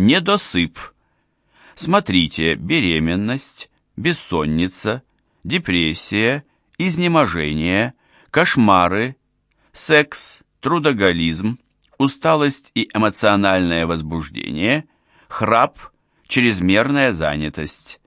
Недосып. Смотрите беременность, бессонница, депрессия, изнеможение, кошмары, секс, трудоголизм, усталость и эмоциональное возбуждение, храп, чрезмерная занятость.